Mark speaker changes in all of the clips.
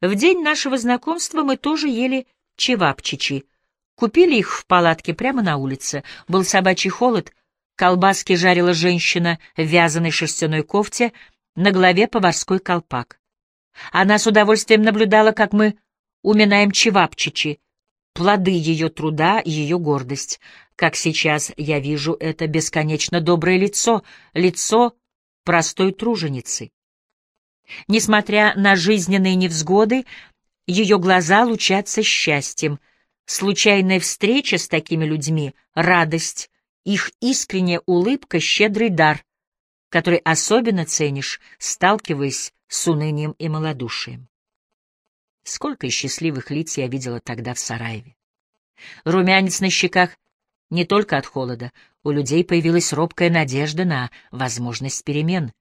Speaker 1: В день нашего знакомства мы тоже ели чевапчичи. Купили их в палатке прямо на улице. Был собачий холод, колбаски жарила женщина в вязаной шерстяной кофте, на голове поварской колпак. Она с удовольствием наблюдала, как мы уминаем чевапчичи, плоды ее труда ее гордость. Как сейчас я вижу это бесконечно доброе лицо, лицо простой труженицы. Несмотря на жизненные невзгоды, ее глаза лучатся счастьем. Случайная встреча с такими людьми — радость, их искренняя улыбка — щедрый дар, который особенно ценишь, сталкиваясь с унынием и малодушием. Сколько счастливых лиц я видела тогда в Сараеве. Румянец на щеках не только от холода, у людей появилась робкая надежда на возможность перемен.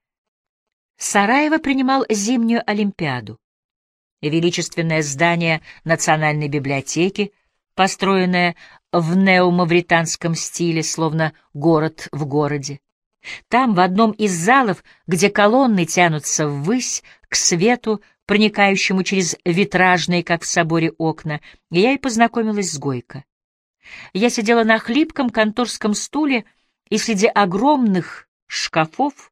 Speaker 1: Сараево принимал зимнюю Олимпиаду. Величественное здание Национальной библиотеки, построенное в неомавританском стиле, словно город в городе. Там, в одном из залов, где колонны тянутся ввысь, к свету, проникающему через витражные, как в соборе, окна, я и познакомилась с Гойко. Я сидела на хлипком конторском стуле и среди огромных шкафов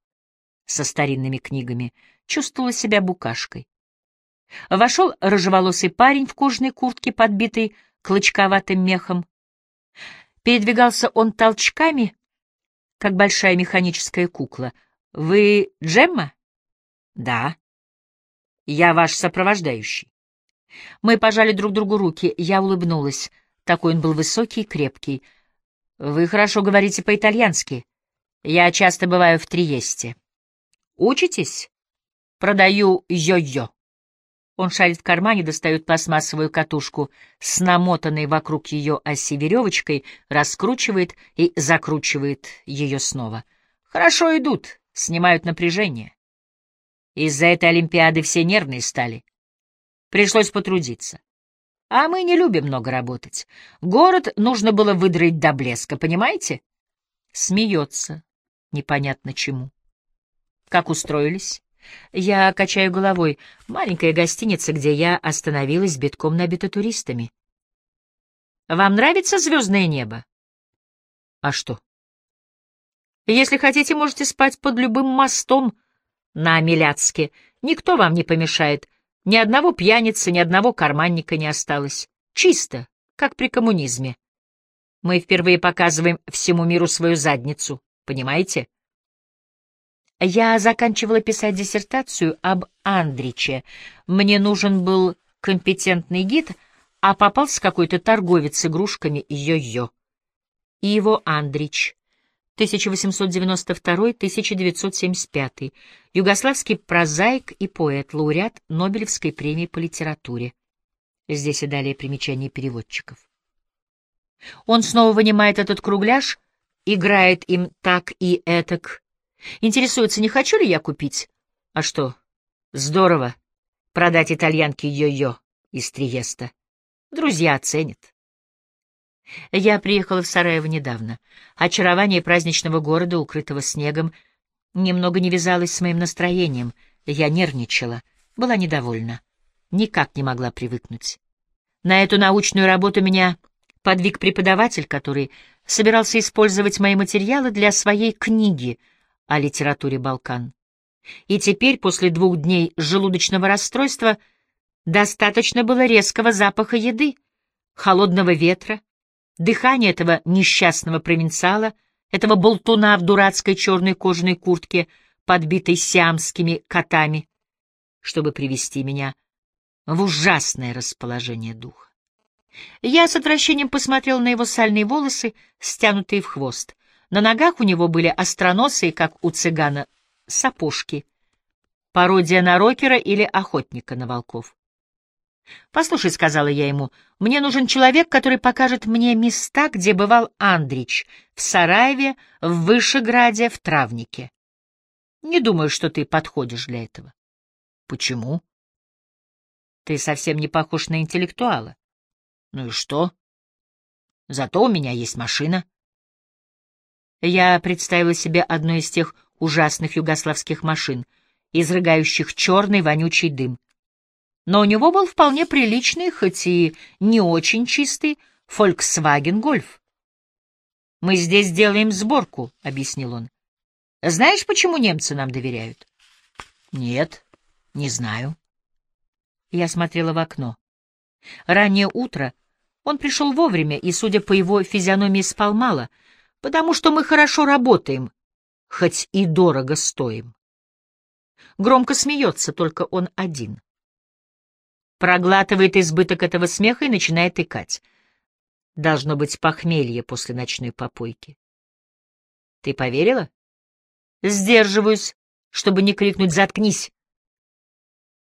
Speaker 1: со старинными книгами чувствовала себя букашкой. Вошел рыжеволосый парень в кожаной куртке, подбитой клочковатым мехом. Передвигался он толчками, как большая механическая кукла. «Вы Джемма?» «Да». «Я ваш сопровождающий». Мы пожали друг другу руки, я улыбнулась. Такой он был высокий и крепкий. «Вы хорошо говорите по-итальянски. Я часто бываю в Триесте». «Учитесь?» «Продаю йо-йо». Он шарит в кармане, достает пластмассовую катушку с намотанной вокруг ее оси веревочкой, раскручивает и закручивает ее снова. Хорошо идут, снимают напряжение. Из-за этой Олимпиады все нервные стали. Пришлось потрудиться. А мы не любим много работать. Город нужно было выдрать до блеска, понимаете? Смеется. Непонятно чему. Как устроились? Я качаю головой. Маленькая гостиница, где я остановилась, битком набита туристами. Вам нравится звездное небо? А что? Если хотите, можете спать под любым мостом на Миляцке. Никто вам не помешает. Ни одного пьяницы, ни одного карманника не осталось. Чисто, как при коммунизме. Мы впервые показываем всему миру свою задницу, понимаете? Я заканчивала писать диссертацию об Андриче. Мне нужен был компетентный гид, а попался какой-то торговец с игрушками йо-йо. Иво Андрич, 1892-1975, югославский прозаик и поэт, лауреат Нобелевской премии по литературе. Здесь и далее примечание переводчиков. Он снова вынимает этот кругляш, играет им так и этак, Интересуется, не хочу ли я купить? А что? Здорово. Продать итальянке йо-йо из Триеста. Друзья оценят. Я приехала в Сараево недавно. Очарование праздничного города, укрытого снегом, немного не вязалось с моим настроением. Я нервничала, была недовольна. Никак не могла привыкнуть. На эту научную работу меня подвиг преподаватель, который собирался использовать мои материалы для своей книги — о литературе Балкан. И теперь, после двух дней желудочного расстройства, достаточно было резкого запаха еды, холодного ветра, дыхания этого несчастного провинциала, этого болтуна в дурацкой черной кожаной куртке, подбитой сиамскими котами, чтобы привести меня в ужасное расположение духа. Я с отвращением посмотрел на его сальные волосы, стянутые в хвост. На ногах у него были остроносые, как у цыгана, сапожки. Пародия на рокера или охотника на волков. «Послушай», — сказала я ему, — «мне нужен человек, который покажет мне места, где бывал Андрич, в Сараеве, в Вышеграде, в Травнике. Не думаю, что ты подходишь для этого». «Почему?» «Ты совсем не похож на интеллектуала». «Ну и что?» «Зато у меня есть машина». Я представила себе одну из тех ужасных югославских машин, изрыгающих черный вонючий дым. но у него был вполне приличный, хоть и не очень чистый, Volkswagen Golf. «Мы здесь делаем сборку», — объяснил он. «Знаешь, почему немцы нам доверяют?» «Нет, не знаю». Я смотрела в окно. Раннее утро. Он пришел вовремя и, судя по его физиономии, спал мало, потому что мы хорошо работаем, хоть и дорого стоим. Громко смеется, только он один. Проглатывает избыток этого смеха и начинает икать. Должно быть похмелье после ночной попойки. Ты поверила? Сдерживаюсь, чтобы не крикнуть «заткнись».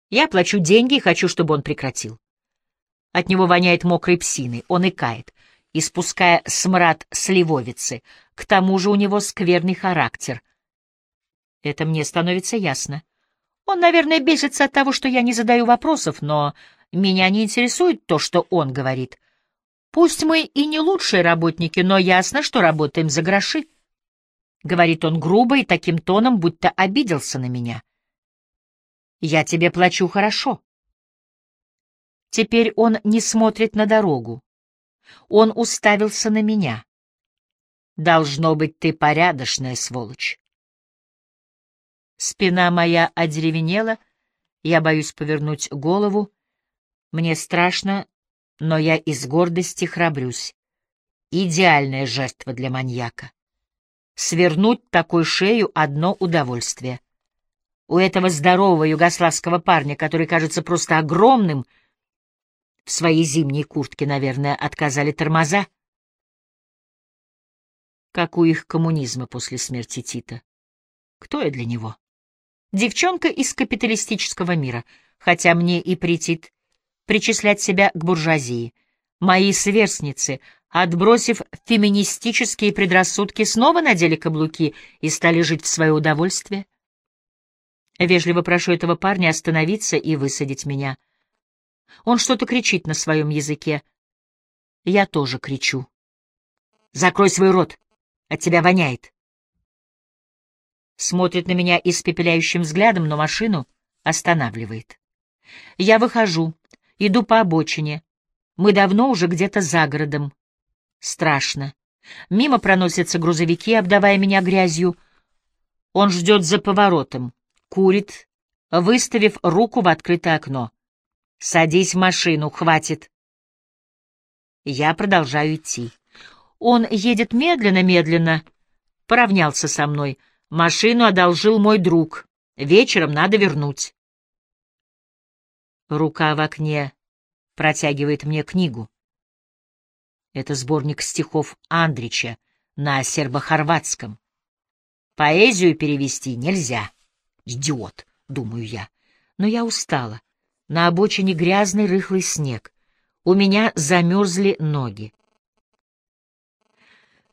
Speaker 1: Я плачу деньги и хочу, чтобы он прекратил. От него воняет мокрой псиной, он икает, испуская смрад сливовицы. К тому же у него скверный характер. Это мне становится ясно. Он, наверное, бесится от того, что я не задаю вопросов, но меня не интересует то, что он говорит. Пусть мы и не лучшие работники, но ясно, что работаем за гроши. Говорит он грубо и таким тоном, будто обиделся на меня. Я тебе плачу хорошо. Теперь он не смотрит на дорогу. Он уставился на меня. Должно быть, ты порядочная сволочь. Спина моя одеревенела, я боюсь повернуть голову. Мне страшно, но я из гордости храбрюсь. Идеальная жертва для маньяка. Свернуть такой шею — одно удовольствие. У этого здорового югославского парня, который кажется просто огромным — в своей зимней куртке, наверное, отказали тормоза. Как у их коммунизма после смерти Тита. Кто я для него? Девчонка из капиталистического мира, хотя мне и претит причислять себя к буржуазии. Мои сверстницы, отбросив феминистические предрассудки, снова надели каблуки и стали жить в свое удовольствие. Вежливо прошу этого парня остановиться и высадить меня — он что-то кричит на своем языке. Я тоже кричу. «Закрой свой рот! От тебя воняет!» Смотрит на меня испепеляющим взглядом, но машину останавливает. Я выхожу, иду по обочине. Мы давно уже где-то за городом. Страшно. Мимо проносятся грузовики, обдавая меня грязью. Он ждет за поворотом, курит, выставив руку в открытое окно. «Садись в машину, хватит!» Я продолжаю идти. Он едет медленно-медленно, поравнялся со мной. Машину одолжил мой друг. Вечером надо вернуть. Рука в окне протягивает мне книгу. Это сборник стихов Андрича на сербо-хорватском. Поэзию перевести нельзя. Идиот, думаю я. Но я устала. На обочине грязный рыхлый снег. У меня замерзли ноги.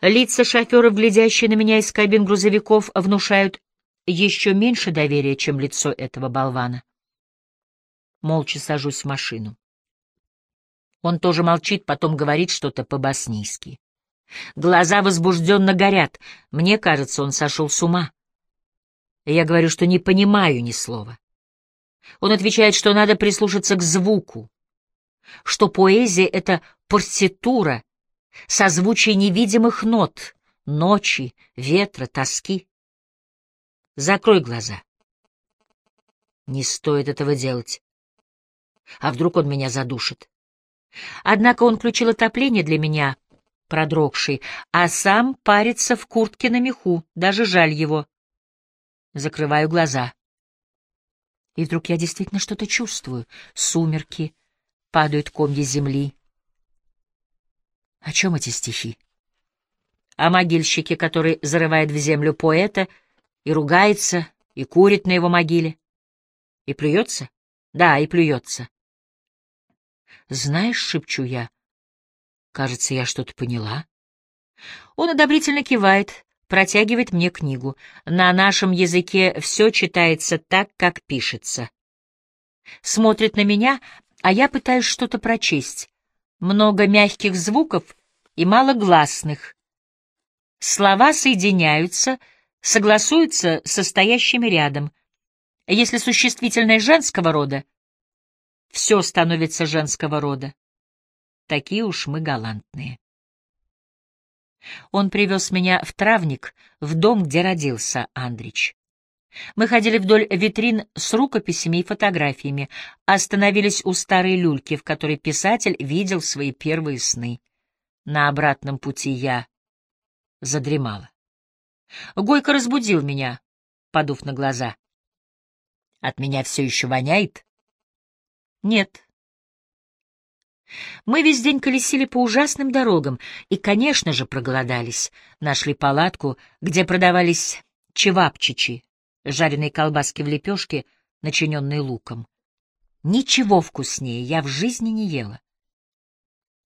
Speaker 1: Лица шоферов, глядящие на меня из кабин грузовиков, внушают еще меньше доверия, чем лицо этого болвана. Молча сажусь в машину. Он тоже молчит, потом говорит что-то по-боснийски. Глаза возбужденно горят. Мне кажется, он сошел с ума. Я говорю, что не понимаю ни слова. Он отвечает, что надо прислушаться к звуку, что поэзия — это партитура, созвучие невидимых нот, ночи, ветра, тоски. Закрой глаза. Не стоит этого делать. А вдруг он меня задушит? Однако он включил отопление для меня, продрогший, а сам парится в куртке на меху, даже жаль его. Закрываю глаза. И вдруг я действительно что-то чувствую. Сумерки, падают комья земли. О чем эти стихи? О могильщике, который зарывает в землю поэта и ругается, и курит на его могиле. И плюется? Да, и плюется. Знаешь, шепчу я, кажется, я что-то поняла. Он одобрительно кивает, протягивает мне книгу. На нашем языке все читается так, как пишется. Смотрит на меня, а я пытаюсь что-то прочесть. Много мягких звуков и мало гласных. Слова соединяются, согласуются со стоящими рядом. Если существительное женского рода, все становится женского рода. Такие уж мы галантные. Он привез меня в травник, в дом, где родился Андрич. Мы ходили вдоль витрин с рукописями и фотографиями, остановились у старой люльки, в которой писатель видел свои первые сны. На обратном пути я задремала. Гойко разбудил меня, подув на глаза. От меня все еще воняет? Нет. Мы весь день колесили по ужасным дорогам и, конечно же, проголодались. Нашли палатку, где продавались чевапчичи, жареные колбаски в лепешке, начиненные луком. Ничего вкуснее я в жизни не ела.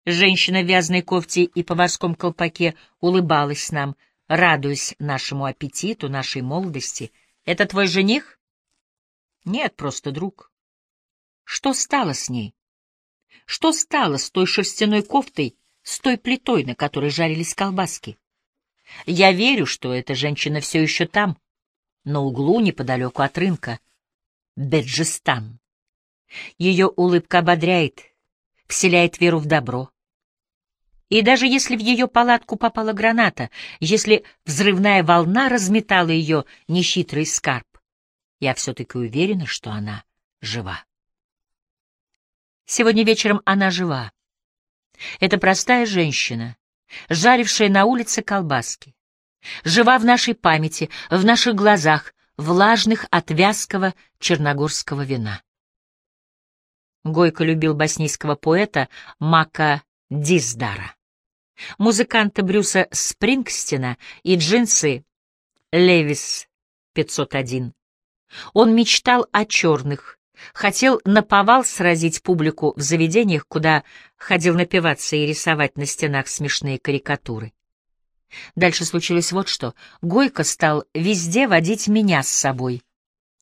Speaker 1: Женщина в вязаной кофте и поварском колпаке улыбалась нам, радуясь нашему аппетиту, нашей молодости. «Это твой жених?» «Нет, просто друг». «Что стало с ней?» «Что стало с той шерстяной кофтой, с той плитой, на которой жарились колбаски?» «Я верю, что эта женщина все еще там, на углу неподалеку от рынка. Беджистан. Ее улыбка ободряет, вселяет веру в добро. И даже если в ее палатку попала граната, если взрывная волна разметала ее нехитрый скарб, я все-таки уверена, что она жива. Сегодня вечером она жива. Это простая женщина, жарившая на улице колбаски жива в нашей памяти, в наших глазах, влажных от вязкого черногорского вина. Гойко любил боснийского поэта Мака Диздара, музыканта Брюса Спрингстина и джинсы Левис 501. Он мечтал о черных, хотел наповал сразить публику в заведениях, куда ходил напиваться и рисовать на стенах смешные карикатуры. Дальше случилось вот что. Гойко стал везде водить меня с собой.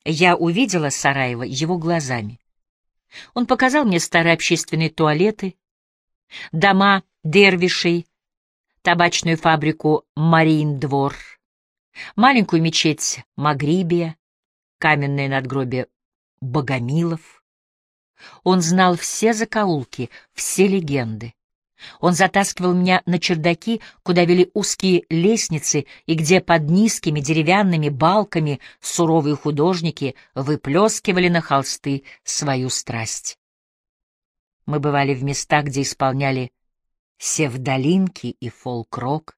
Speaker 1: Я увидела Сараева его глазами. Он показал мне старые общественные туалеты, дома дервишей, табачную фабрику Марин-двор, маленькую мечеть Магрибия, каменное надгробие Богомилов. Он знал все закоулки, все легенды. Он затаскивал меня на чердаки, куда вели узкие лестницы, и где под низкими деревянными балками суровые художники выплескивали на холсты свою страсть. Мы бывали в местах, где исполняли севдолинки и фолк-рок,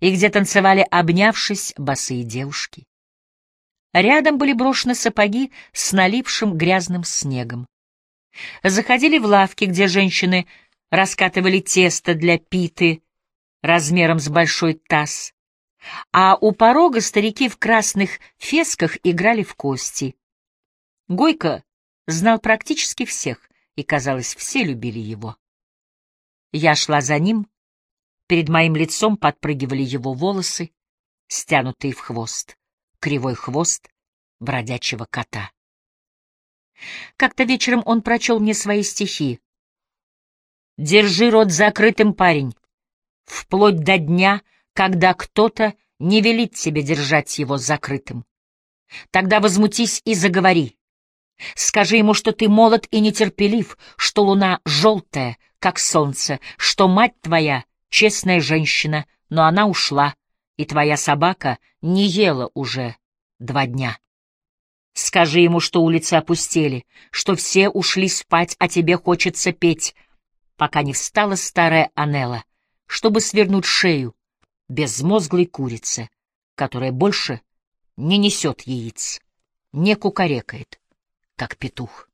Speaker 1: и где танцевали, обнявшись, босые девушки. Рядом были брошены сапоги с налипшим грязным снегом. Заходили в лавки, где женщины раскатывали тесто для питы размером с большой таз, а у порога старики в красных фесках играли в кости. Гойко знал практически всех, и, казалось, все любили его. Я шла за ним, перед моим лицом подпрыгивали его волосы, стянутые в хвост, кривой хвост бродячего кота. Как-то вечером он прочел мне свои стихи, Держи рот закрытым, парень, вплоть до дня, когда кто-то не велит тебе держать его закрытым. Тогда возмутись и заговори. Скажи ему, что ты молод и нетерпелив, что луна желтая, как солнце, что мать твоя — честная женщина, но она ушла, и твоя собака не ела уже два дня. Скажи ему, что улицы опустели, что все ушли спать, а тебе хочется петь — пока не встала старая Анела, чтобы свернуть шею безмозглой курице, которая больше не несет яиц, не кукарекает, как петух.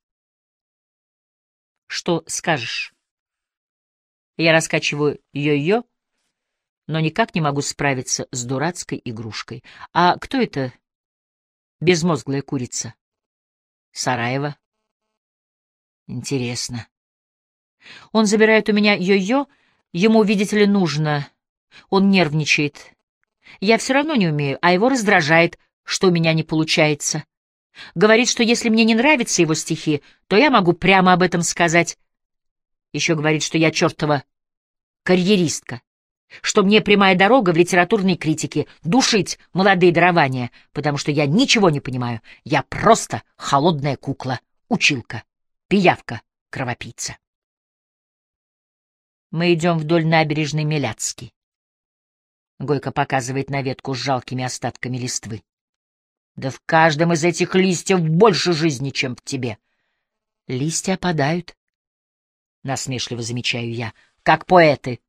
Speaker 1: Что скажешь? Я раскачиваю йо-йо, но никак не могу справиться с дурацкой игрушкой. А кто это безмозглая курица? Сараева. Интересно. Он забирает у меня йо-йо, ему, видите ли, нужно. Он нервничает. Я все равно не умею, а его раздражает, что у меня не получается. Говорит, что если мне не нравятся его стихи, то я могу прямо об этом сказать. Еще говорит, что я чертова карьеристка, что мне прямая дорога в литературной критике — душить молодые дарования, потому что я ничего не понимаю, я просто холодная кукла, училка. пиявка, кровопийца. Мы идем вдоль набережной Меляцки. Гойко показывает на ветку с жалкими остатками листвы. Да в каждом из этих листьев больше жизни, чем в тебе. Листья опадают. Насмешливо замечаю я, как поэты.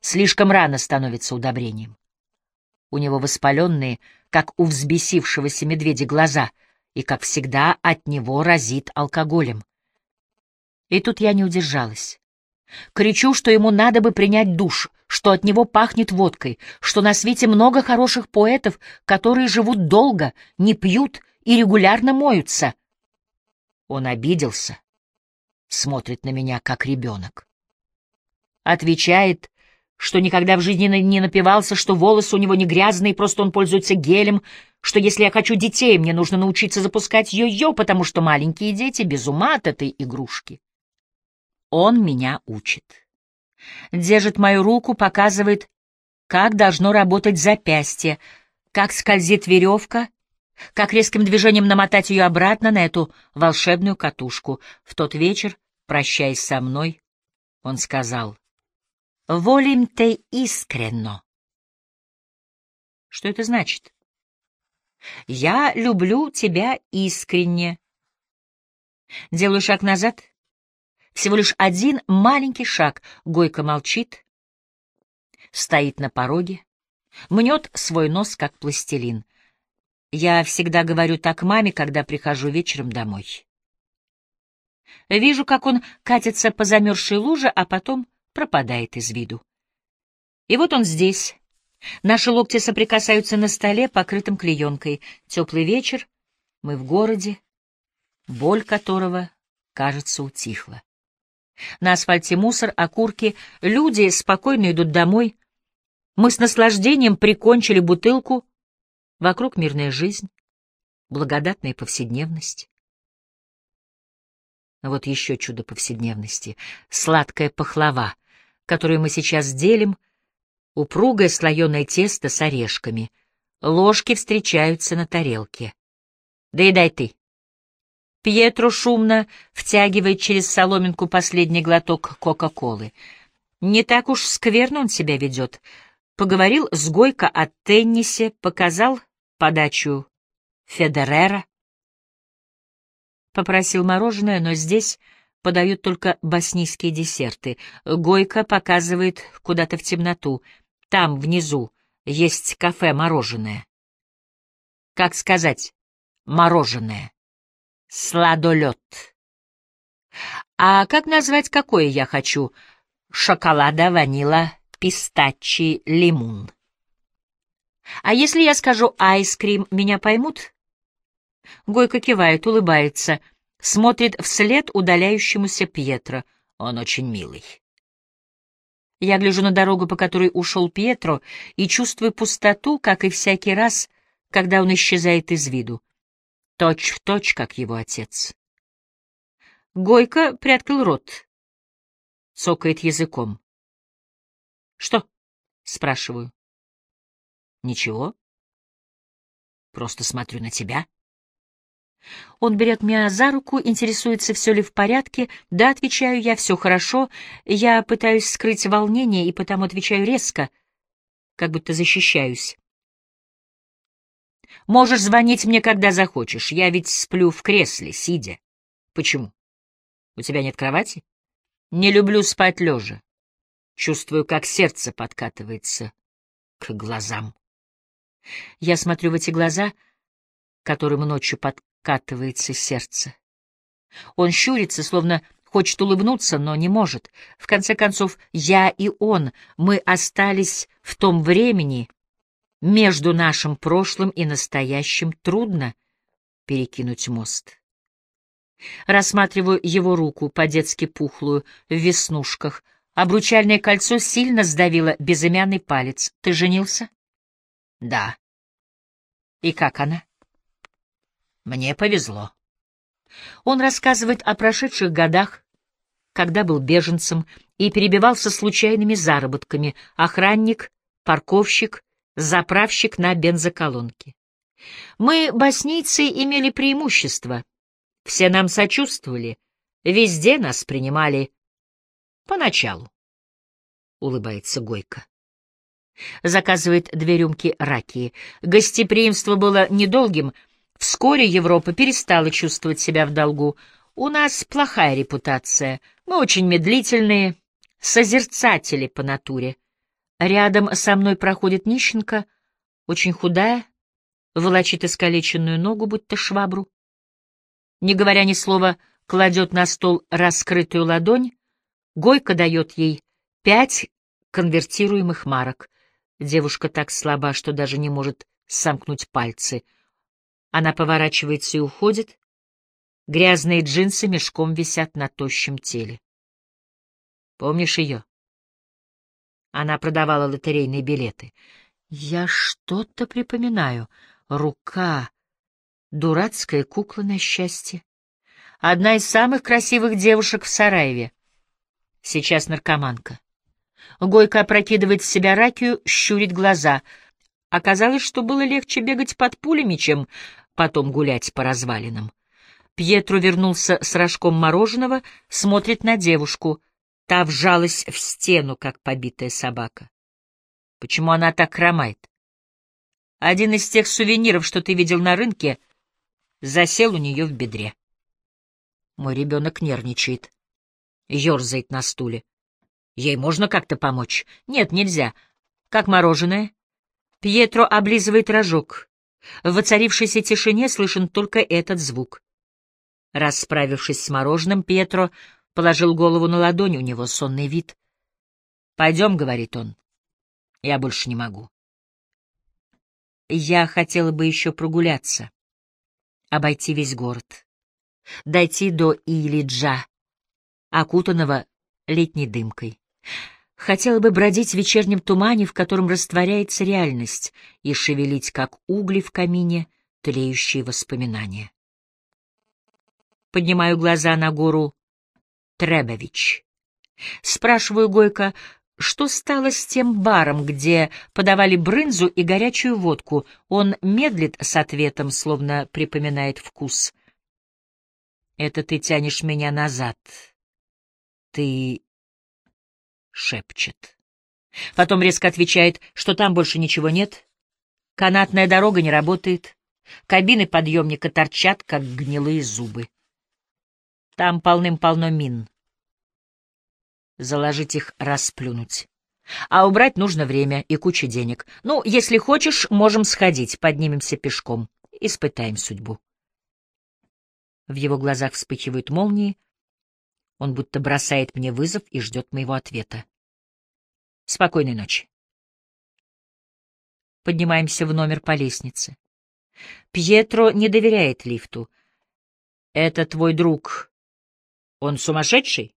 Speaker 1: Слишком рано становится удобрением. У него воспаленные, как у взбесившегося медведя, глаза, и, как всегда, от него разит алкоголем. И тут я не удержалась. Кричу, что ему надо бы принять душ, что от него пахнет водкой, что на свете много хороших поэтов, которые живут долго, не пьют и регулярно моются. Он обиделся, смотрит на меня, как ребенок. Отвечает, что никогда в жизни не напивался, что волосы у него не грязные, просто он пользуется гелем, что если я хочу детей, мне нужно научиться запускать йо-йо, потому что маленькие дети без ума от этой игрушки. Он меня учит. Держит мою руку, показывает, как должно работать запястье, как скользит веревка, как резким движением намотать ее обратно на эту волшебную катушку. В тот вечер, прощаясь со мной, он сказал «Волим те искренно». Что это значит? «Я люблю тебя искренне». Делаю шаг назад — всего лишь один маленький шаг. Гойко молчит, стоит на пороге, мнет свой нос, как пластилин. Я всегда говорю так маме, когда прихожу вечером домой. Вижу, как он катится по замерзшей луже, а потом пропадает из виду. И вот он здесь. Наши локти соприкасаются на столе, покрытым клеенкой. Теплый вечер, мы в городе, боль которого, кажется, утихла. На асфальте мусор, окурки, люди спокойно идут домой. Мы с наслаждением прикончили бутылку. Вокруг мирная жизнь, благодатная повседневность. Вот еще чудо повседневности — сладкая пахлава, которую мы сейчас делим, упругое слоеное тесто с орешками. Ложки встречаются на тарелке. Доедай ты. Пьетро шумно втягивает через соломинку последний глоток Кока-Колы. Не так уж скверно он себя ведет. Поговорил с Гойко о теннисе, показал подачу Федерера. Попросил мороженое, но здесь подают только боснийские десерты. Гойко показывает куда-то в темноту. Там, внизу, есть кафе-мороженое. Как сказать «мороженое»? Сладолет. А как назвать, какое я хочу? Шоколада, ванила, пистачи, лимон. А если я скажу айскрим, меня поймут? Гойко кивает, улыбается, смотрит вслед удаляющемуся Пьетро. Он очень милый. Я гляжу на дорогу, по которой ушел Пьетро, и чувствую пустоту, как и всякий раз, когда он исчезает из виду точь в точь, как его отец. Гойко приоткрыл рот, цокает языком. «Что?» — спрашиваю. «Ничего. Просто смотрю на тебя». Он берет меня за руку, интересуется, все ли в порядке. Да, отвечаю я, все хорошо. Я пытаюсь скрыть волнение и потому отвечаю резко, как будто защищаюсь. Можешь звонить мне, когда захочешь. Я ведь сплю в кресле, сидя. Почему? У тебя нет кровати? Не люблю спать лежа. Чувствую, как сердце подкатывается к глазам. Я смотрю в эти глаза, которым ночью подкатывается сердце. Он щурится, словно хочет улыбнуться, но не может. В конце концов, я и он, мы остались в том времени, между нашим прошлым и настоящим трудно перекинуть мост. Рассматриваю его руку, по-детски пухлую, в веснушках. Обручальное кольцо сильно сдавило безымянный палец. Ты женился? Да. И как она? Мне повезло. Он рассказывает о прошедших годах, когда был беженцем и перебивался случайными заработками. Охранник, парковщик, заправщик на бензоколонке. Мы, боснийцы, имели преимущество. Все нам сочувствовали. Везде нас принимали поначалу, — улыбается Гойко. Заказывает две рюмки ракии. Гостеприимство было недолгим. Вскоре Европа перестала чувствовать себя в долгу. У нас плохая репутация. Мы очень медлительные, созерцатели по натуре. Рядом со мной проходит нищенка, очень худая, волочит искалеченную ногу, будто швабру. Не говоря ни слова, кладет на стол раскрытую ладонь, Гойко дает ей пять конвертируемых марок. Девушка так слаба, что даже не может сомкнуть пальцы. Она поворачивается и уходит. Грязные джинсы мешком висят на тощем теле. Помнишь ее? Она продавала лотерейные билеты. Я что-то припоминаю. Рука. Дурацкая кукла на счастье. Одна из самых красивых девушек в Сараеве. Сейчас наркоманка. Гойко опрокидывает в себя ракию, щурит глаза. Оказалось, что было легче бегать под пулями, чем потом гулять по развалинам. Пьетро вернулся с рожком мороженого, смотрит на девушку. Та вжалась в стену, как побитая собака. Почему она так хромает? Один из тех сувениров, что ты видел на рынке, засел у нее в бедре. Мой ребенок нервничает, ерзает на стуле. Ей можно как-то помочь? Нет, нельзя. Как мороженое? Пьетро облизывает рожок. В воцарившейся тишине слышен только этот звук. Расправившись с мороженым, Пьетро положил голову на ладонь, у него сонный вид. «Пойдем», — говорит он. «Я больше не могу». Я хотела бы еще прогуляться, обойти весь город, дойти до Илиджа, окутанного летней дымкой. Хотела бы бродить в вечернем тумане, в котором растворяется реальность, и шевелить, как угли в камине, тлеющие воспоминания. Поднимаю глаза на гору Требович. Спрашиваю Гойко, что стало с тем баром, где подавали брынзу и горячую водку. Он медлит с ответом, словно припоминает вкус. «Это ты тянешь меня назад. Ты...» — шепчет. Потом резко отвечает, что там больше ничего нет. Канатная дорога не работает. Кабины подъемника торчат, как гнилые зубы. Там полным-полно мин. Заложить их расплюнуть. А убрать нужно время и куча денег. Ну, если хочешь, можем сходить, поднимемся пешком, испытаем судьбу. В его глазах вспыхивают молнии. Он будто бросает мне вызов и ждет моего ответа. Спокойной ночи. Поднимаемся в номер по лестнице. Пьетро не доверяет лифту. «Это твой друг», он сумасшедший?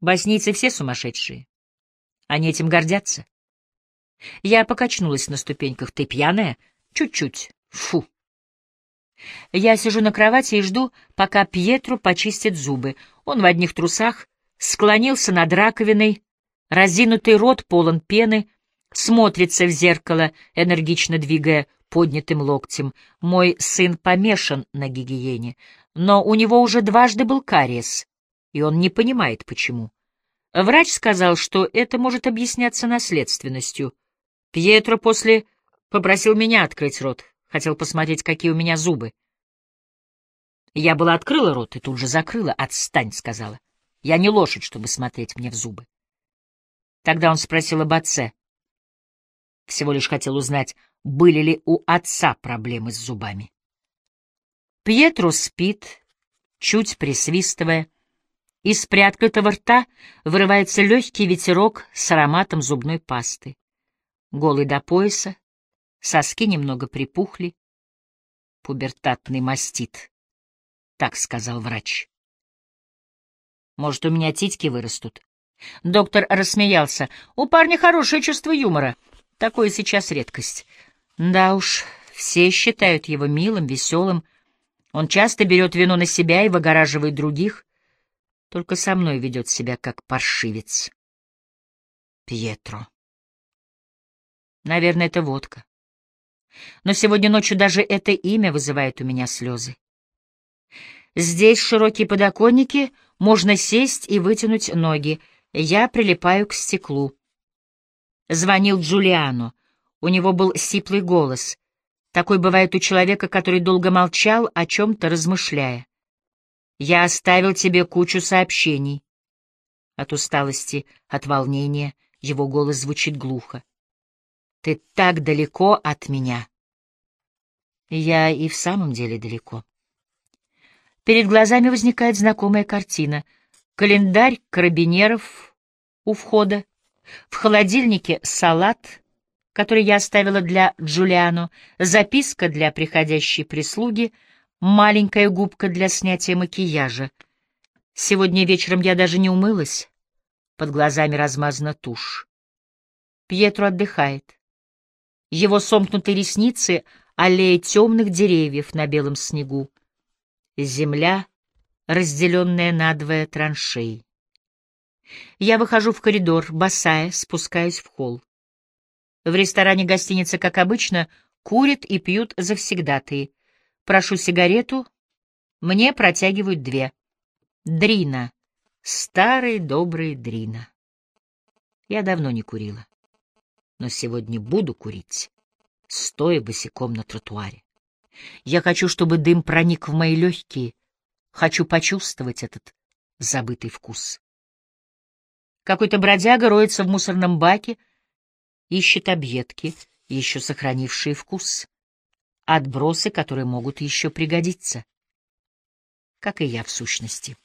Speaker 1: Боснийцы все сумасшедшие. Они этим гордятся. Я покачнулась на ступеньках. Ты пьяная? Чуть-чуть. Фу. Я сижу на кровати и жду, пока Пьетру почистит зубы. Он в одних трусах, склонился над раковиной, разинутый рот полон пены, смотрится в зеркало, энергично двигая поднятым локтем. Мой сын помешан на гигиене но у него уже дважды был кариес, и он не понимает, почему. Врач сказал, что это может объясняться наследственностью. Пьетро после попросил меня открыть рот, хотел посмотреть, какие у меня зубы. Я была открыла рот и тут же закрыла. «Отстань», — сказала. «Я не лошадь, чтобы смотреть мне в зубы». Тогда он спросил об отце. Всего лишь хотел узнать, были ли у отца проблемы с зубами. Пьетро спит, чуть присвистывая. Из приоткрытого рта вырывается легкий ветерок с ароматом зубной пасты. Голый до пояса, соски немного припухли. Пубертатный мастит, так сказал врач. Может, у меня титьки вырастут? Доктор рассмеялся. У парня хорошее чувство юмора. Такое сейчас редкость. Да уж, все считают его милым, веселым, он часто берет вину на себя и выгораживает других, только со мной ведет себя как паршивец. Пьетро. Наверное, это водка. Но сегодня ночью даже это имя вызывает у меня слезы. Здесь широкие подоконники, можно сесть и вытянуть ноги. Я прилипаю к стеклу. Звонил Джулиано. У него был сиплый голос. Такой бывает у человека, который долго молчал, о чем-то размышляя. «Я оставил тебе кучу сообщений». От усталости, от волнения его голос звучит глухо. «Ты так далеко от меня». Я и в самом деле далеко. Перед глазами возникает знакомая картина. Календарь карабинеров у входа. В холодильнике салат, который я оставила для Джулиано, записка для приходящей прислуги, маленькая губка для снятия макияжа. Сегодня вечером я даже не умылась. Под глазами размазана тушь. Пьетро отдыхает. Его сомкнутые ресницы — аллея темных деревьев на белом снегу. Земля, разделенная надвое траншеи. Я выхожу в коридор, босая, спускаюсь в холл. В ресторане гостиницы, как обычно, курят и пьют завсегдатые. Прошу сигарету, мне протягивают две. Дрина. Старый добрый Дрина. Я давно не курила, но сегодня буду курить, стоя босиком на тротуаре. Я хочу, чтобы дым проник в мои легкие, хочу почувствовать этот забытый вкус. Какой-то бродяга роется в мусорном баке, ищет объедки, еще сохранившие вкус, отбросы, которые могут еще пригодиться. Как и я в сущности.